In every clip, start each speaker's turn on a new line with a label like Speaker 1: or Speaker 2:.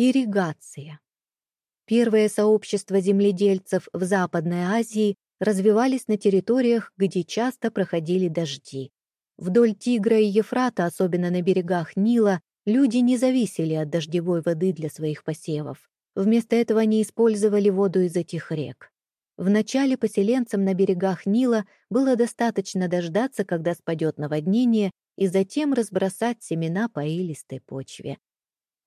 Speaker 1: Ирригация. Первые сообщества земледельцев в Западной Азии развивались на территориях, где часто проходили дожди. Вдоль Тигра и Ефрата, особенно на берегах Нила, люди не зависели от дождевой воды для своих посевов. Вместо этого они использовали воду из этих рек. Вначале поселенцам на берегах Нила было достаточно дождаться, когда спадет наводнение, и затем разбросать семена по илистой почве.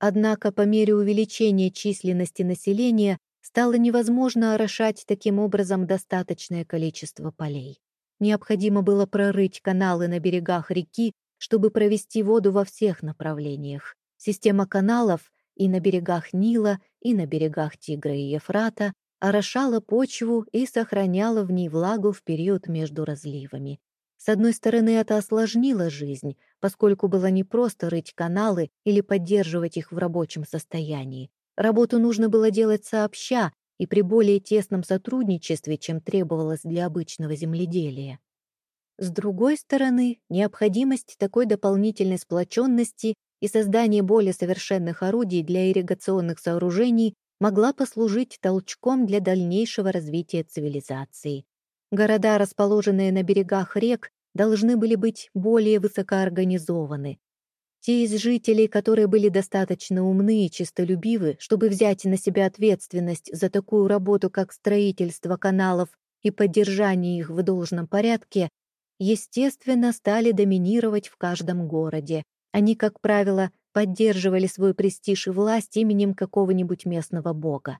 Speaker 1: Однако по мере увеличения численности населения стало невозможно орошать таким образом достаточное количество полей. Необходимо было прорыть каналы на берегах реки, чтобы провести воду во всех направлениях. Система каналов и на берегах Нила, и на берегах Тигра и Ефрата орошала почву и сохраняла в ней влагу в период между разливами. С одной стороны, это осложнило жизнь, поскольку было непросто рыть каналы или поддерживать их в рабочем состоянии. Работу нужно было делать сообща и при более тесном сотрудничестве, чем требовалось для обычного земледелия. С другой стороны, необходимость такой дополнительной сплоченности и создание более совершенных орудий для ирригационных сооружений могла послужить толчком для дальнейшего развития цивилизации. Города, расположенные на берегах рек, должны были быть более высокоорганизованы. Те из жителей, которые были достаточно умны и честолюбивы, чтобы взять на себя ответственность за такую работу, как строительство каналов и поддержание их в должном порядке, естественно, стали доминировать в каждом городе. Они, как правило, поддерживали свой престиж и власть именем какого-нибудь местного бога.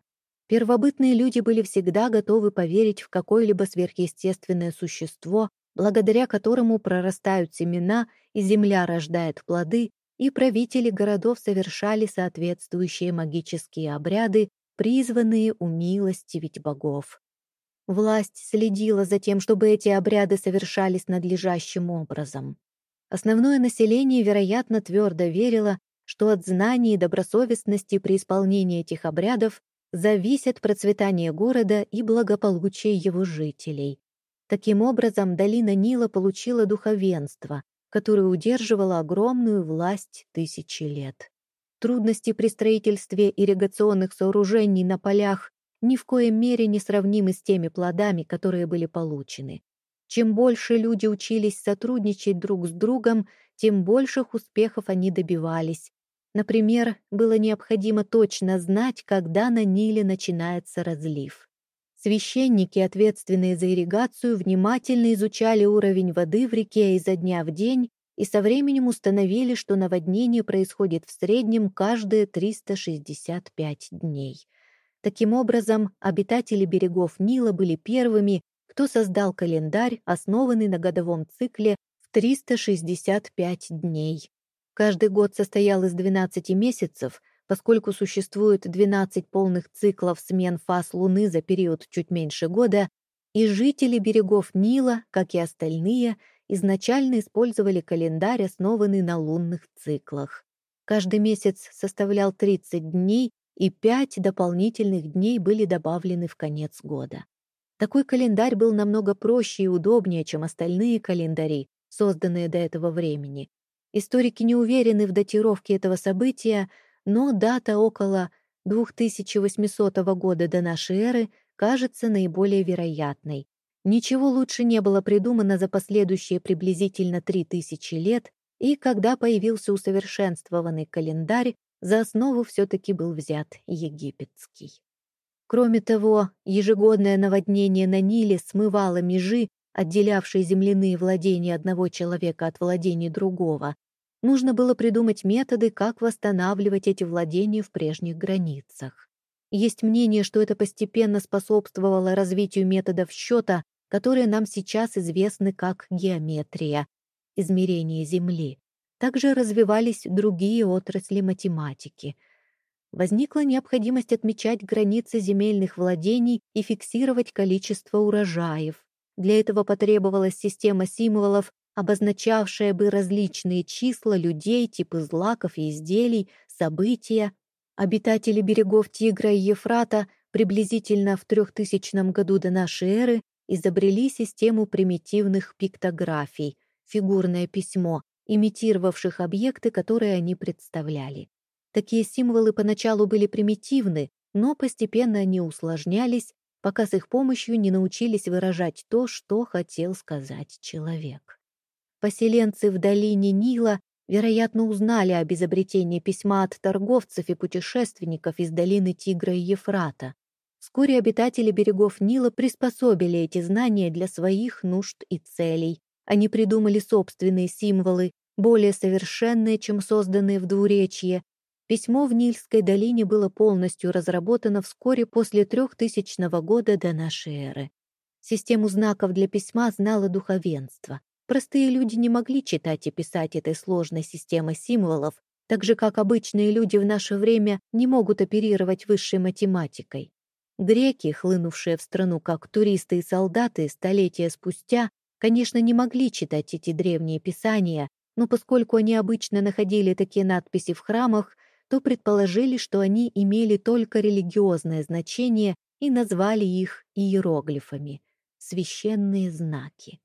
Speaker 1: Первобытные люди были всегда готовы поверить в какое-либо сверхъестественное существо, благодаря которому прорастают семена и земля рождает плоды, и правители городов совершали соответствующие магические обряды, призванные умилостивить богов. Власть следила за тем, чтобы эти обряды совершались надлежащим образом. Основное население, вероятно, твердо верило, что от знаний и добросовестности при исполнении этих обрядов зависит процветание города и благополучие его жителей. Таким образом, долина Нила получила духовенство, которое удерживало огромную власть тысячи лет. Трудности при строительстве ирригационных сооружений на полях ни в коем мере не сравнимы с теми плодами, которые были получены. Чем больше люди учились сотрудничать друг с другом, тем больших успехов они добивались, Например, было необходимо точно знать, когда на Ниле начинается разлив. Священники, ответственные за ирригацию, внимательно изучали уровень воды в реке изо дня в день и со временем установили, что наводнение происходит в среднем каждые 365 дней. Таким образом, обитатели берегов Нила были первыми, кто создал календарь, основанный на годовом цикле в 365 дней. Каждый год состоял из 12 месяцев, поскольку существует 12 полных циклов смен фаз Луны за период чуть меньше года, и жители берегов Нила, как и остальные, изначально использовали календарь, основанный на лунных циклах. Каждый месяц составлял 30 дней, и 5 дополнительных дней были добавлены в конец года. Такой календарь был намного проще и удобнее, чем остальные календари, созданные до этого времени, Историки не уверены в датировке этого события, но дата около 2800 года до нашей эры кажется наиболее вероятной. Ничего лучше не было придумано за последующие приблизительно 3000 лет, и когда появился усовершенствованный календарь, за основу все-таки был взят египетский. Кроме того, ежегодное наводнение на Ниле смывало межи, отделявшие земляные владения одного человека от владений другого, нужно было придумать методы, как восстанавливать эти владения в прежних границах. Есть мнение, что это постепенно способствовало развитию методов счета, которые нам сейчас известны как геометрия, измерение Земли. Также развивались другие отрасли математики. Возникла необходимость отмечать границы земельных владений и фиксировать количество урожаев. Для этого потребовалась система символов, обозначавшая бы различные числа людей, типы злаков и изделий, события. Обитатели берегов Тигра и Ефрата приблизительно в 3000 году до нашей эры изобрели систему примитивных пиктографий, фигурное письмо, имитировавших объекты, которые они представляли. Такие символы поначалу были примитивны, но постепенно они усложнялись, пока с их помощью не научились выражать то, что хотел сказать человек. Поселенцы в долине Нила, вероятно, узнали об изобретении письма от торговцев и путешественников из долины Тигра и Ефрата. Вскоре обитатели берегов Нила приспособили эти знания для своих нужд и целей. Они придумали собственные символы, более совершенные, чем созданные в двуречье. Письмо в Нильской долине было полностью разработано вскоре после 3000 года до нашей эры. Систему знаков для письма знало духовенство. Простые люди не могли читать и писать этой сложной системой символов, так же, как обычные люди в наше время не могут оперировать высшей математикой. Греки, хлынувшие в страну как туристы и солдаты столетия спустя, конечно, не могли читать эти древние писания, но поскольку они обычно находили такие надписи в храмах, то предположили, что они имели только религиозное значение и назвали их иероглифами — священные знаки.